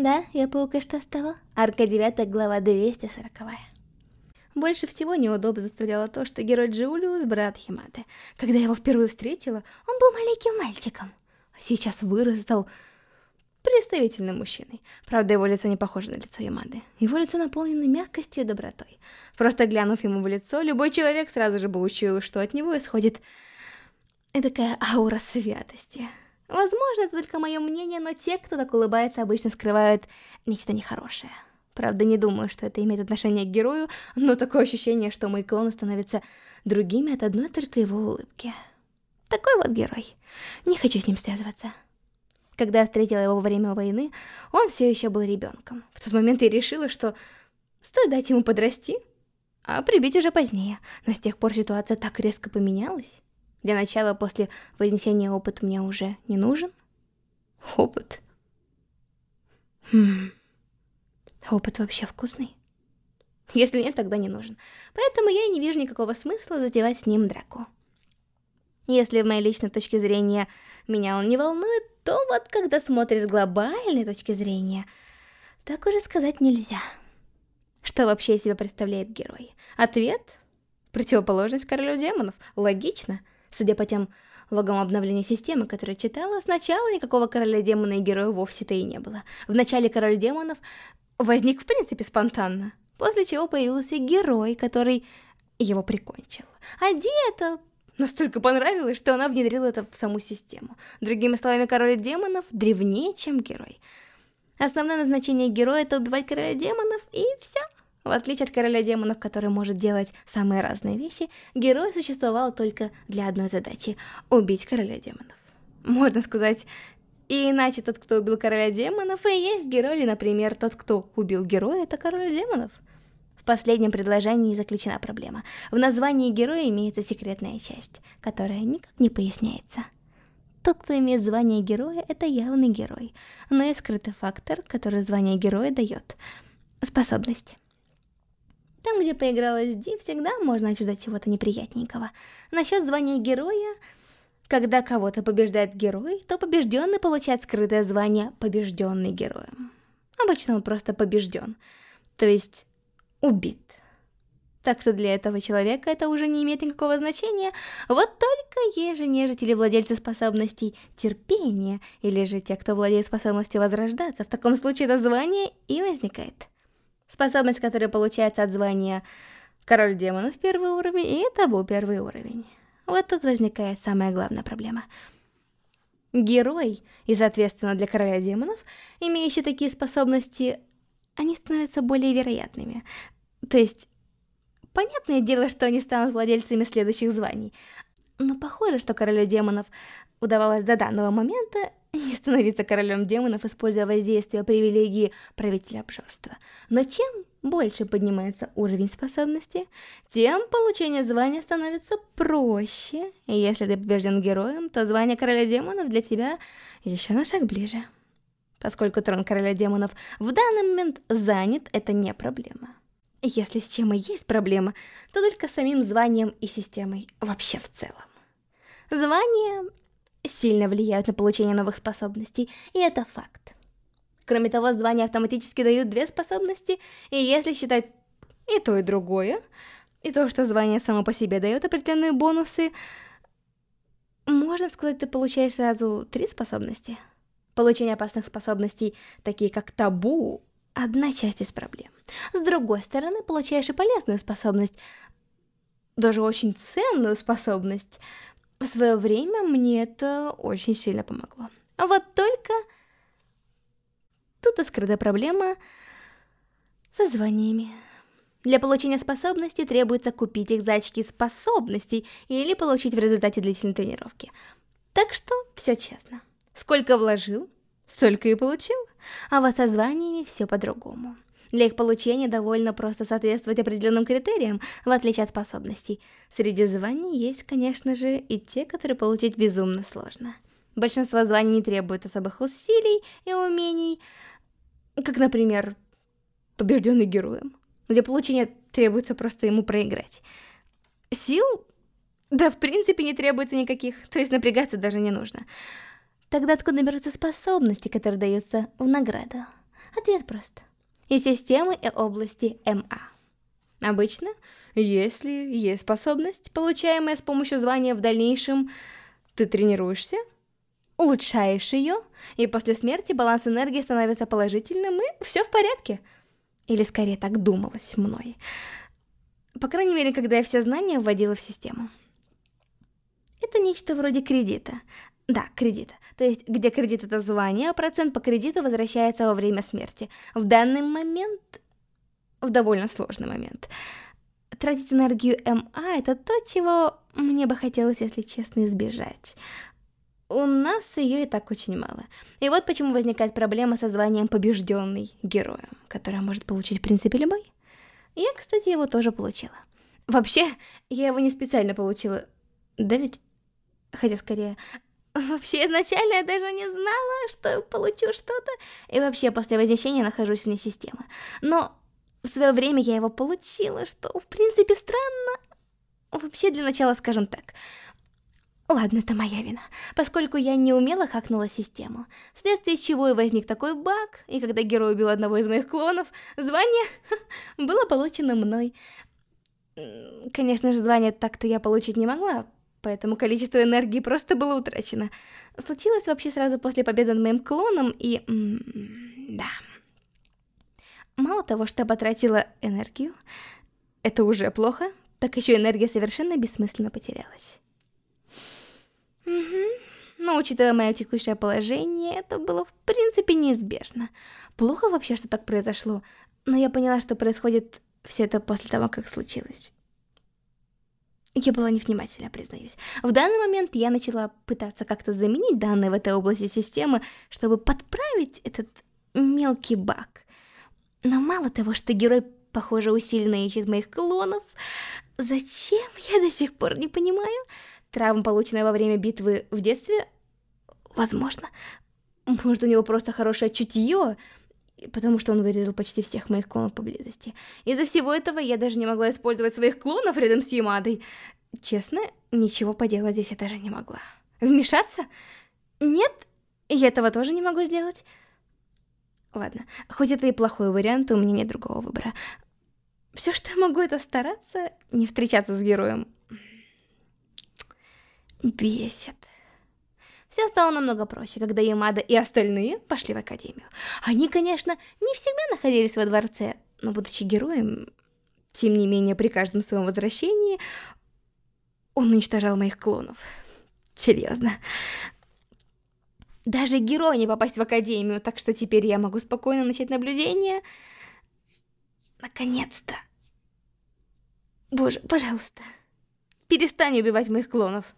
Да, я паук и что с того? Арка 9, глава 240. Больше всего неудобно заставляло то, что герой Джулиус — брат Химаты. Когда я его впервые встретила, он был маленьким мальчиком, а сейчас вырос, стал представительным мужчиной. Правда, его лицо не похоже на лицо Ямады. Его лицо наполнено мягкостью и добротой. Просто глянув ему в лицо, любой человек сразу же бы учуял, что от него исходит такая аура святости. Возможно, это только мое мнение, но те, кто так улыбается, обычно скрывают нечто нехорошее. Правда, не думаю, что это имеет отношение к герою, но такое ощущение, что мои клоны становятся другими от одной только его улыбки. Такой вот герой. Не хочу с ним связываться. Когда я встретила его во время войны, он все еще был ребенком. В тот момент я решила, что стоит дать ему подрасти, а прибить уже позднее. Но с тех пор ситуация так резко поменялась. Для начала, после вынесения опыта мне уже не нужен. Опыт. Хм. Опыт вообще вкусный? Если нет, тогда не нужен. Поэтому я не вижу никакого смысла затевать с ним драку. Если в моей личной точке зрения меня он не волнует, то вот когда смотришь с глобальной точки зрения, так уже сказать нельзя. Что вообще из себя представляет герой? Ответ? Противоположность королю демонов. Логично. Судя по тем логам обновления системы, которые читала, сначала никакого короля демона и героя вовсе-то и не было. В начале король демонов возник в принципе спонтанно, после чего появился герой, который его прикончил. А Ди это настолько понравилось, что она внедрила это в саму систему. Другими словами, король демонов древнее, чем герой. Основное назначение героя это убивать короля демонов, и все. В отличие от короля демонов, который может делать самые разные вещи, герой существовал только для одной задачи — убить короля демонов. Можно сказать, и иначе тот, кто убил короля демонов, и есть герой, или, например, тот, кто убил героя, это король демонов. В последнем предложении заключена проблема. В названии героя имеется секретная часть, которая никак не поясняется. Тот, кто имеет звание героя, это явный герой, но есть скрытый фактор, который звание героя дает. Способность. Там, где поигралась Ди, всегда можно ожидать чего-то неприятненького. Насчет звания героя... Когда кого-то побеждает герой, то побежденный получает скрытое звание «побежденный героем». Обычно он просто побежден, то есть убит. Так что для этого человека это уже не имеет никакого значения. Вот только есть же нежители владельцы способностей терпения, или же те, кто владеет способностью возрождаться. В таком случае это звание и возникает. Способность, которая получается от звания Король Демонов первый уровень и Табу первый уровень. Вот тут возникает самая главная проблема. Герой, и соответственно для Короля Демонов, имеющий такие способности, они становятся более вероятными. То есть, понятное дело, что они станут владельцами следующих званий. Но похоже, что Королю Демонов удавалось до данного момента не становиться королем демонов, используя воздействие привилегии правителя обжорства. Но чем больше поднимается уровень способности, тем получение звания становится проще. И если ты побежден героем, то звание короля демонов для тебя еще на шаг ближе. Поскольку трон короля демонов в данный момент занят, это не проблема. Если с чем и есть проблема, то только с самим званием и системой вообще в целом. Звание сильно влияют на получение новых способностей, и это факт. Кроме того, звания автоматически дают две способности, и если считать и то, и другое, и то, что звание само по себе дает определенные бонусы, можно сказать, ты получаешь сразу три способности. Получение опасных способностей, такие как табу, одна часть из проблем. С другой стороны, получаешь и полезную способность, даже очень ценную способность — в свое время мне это очень сильно помогло. А вот только... Тут и скрыта проблема со званиями. Для получения способностей требуется купить их за очки способностей или получить в результате длительной тренировки. Так что все честно. Сколько вложил, столько и получил. А вот со званиями все по-другому. Для их получения довольно просто соответствовать определенным критериям, в отличие от способностей. Среди званий есть, конечно же, и те, которые получить безумно сложно. Большинство званий не требует особых усилий и умений, как, например, побежденный героем. Для получения требуется просто ему проиграть. Сил? Да, в принципе, не требуется никаких, то есть напрягаться даже не нужно. Тогда откуда берутся способности, которые даются в награду? Ответ прост. И системы и области МА. Обычно, если есть способность, получаемая с помощью звания в дальнейшем, ты тренируешься, улучшаешь ее, и после смерти баланс энергии становится положительным, и все в порядке. Или скорее так думалось мной. По крайней мере, когда я все знания вводила в систему. Это нечто вроде кредита. Да, кредита. То есть, где кредит это звание, а процент по кредиту возвращается во время смерти. В данный момент... В довольно сложный момент. Тратить энергию МА это то, чего мне бы хотелось, если честно, избежать. У нас ее и так очень мало. И вот почему возникает проблема со званием побежденный героем, которое может получить в принципе любой. Я, кстати, его тоже получила. Вообще, я его не специально получила. Да ведь... Хотя скорее... Вообще, изначально я даже не знала, что получу что-то. И вообще, после вознесения нахожусь вне системы. Но в свое время я его получила, что, в принципе, странно. Вообще, для начала скажем так. Ладно, это моя вина, поскольку я не умело хакнула систему, вследствие чего и возник такой баг, и когда герой убил одного из моих клонов, звание было получено мной. Конечно же, звание так-то я получить не могла, поэтому количество энергии просто было утрачено. Случилось вообще сразу после победы над моим клоном, и... да. Мало того, что потратила энергию, это уже плохо, так еще энергия совершенно бессмысленно потерялась. Угу. Но учитывая мое текущее положение, это было в принципе неизбежно. Плохо вообще, что так произошло, но я поняла, что происходит все это после того, как случилось. Я была невнимательна, признаюсь. В данный момент я начала пытаться как-то заменить данные в этой области системы, чтобы подправить этот мелкий баг. Но мало того, что герой, похоже, усиленно ищет моих клонов, зачем, я до сих пор не понимаю. Травма, полученная во время битвы в детстве, возможно. Может, у него просто хорошее чутье, потому что он вырезал почти всех моих клонов поблизости. Из-за всего этого я даже не могла использовать своих клонов рядом с Ямадой. Честно, ничего поделать здесь я даже не могла. Вмешаться? Нет, я этого тоже не могу сделать. Ладно, хоть это и плохой вариант, у меня нет другого выбора. Все, что я могу, это стараться не встречаться с героем. Бесит. Все стало намного проще, когда Ямада и остальные пошли в академию. Они, конечно, не всегда находились во дворце, но будучи героем, тем не менее, при каждом своем возвращении он уничтожал моих клонов. Серьезно. Даже герой не попасть в академию, так что теперь я могу спокойно начать наблюдение. Наконец-то. Боже, пожалуйста, перестань убивать моих клонов.